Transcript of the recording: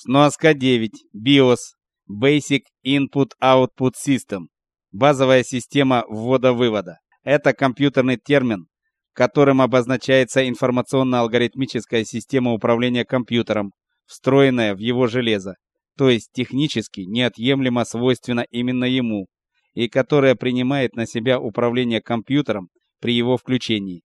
Сноска 9. BIOS. Basic Input Output System. Базовая система ввода-вывода. Это компьютерный термин, которым обозначается информационно-алгоритмическая система управления компьютером, встроенная в его железо, то есть технически неотъемлемо свойственна именно ему, и которая принимает на себя управление компьютером при его включении.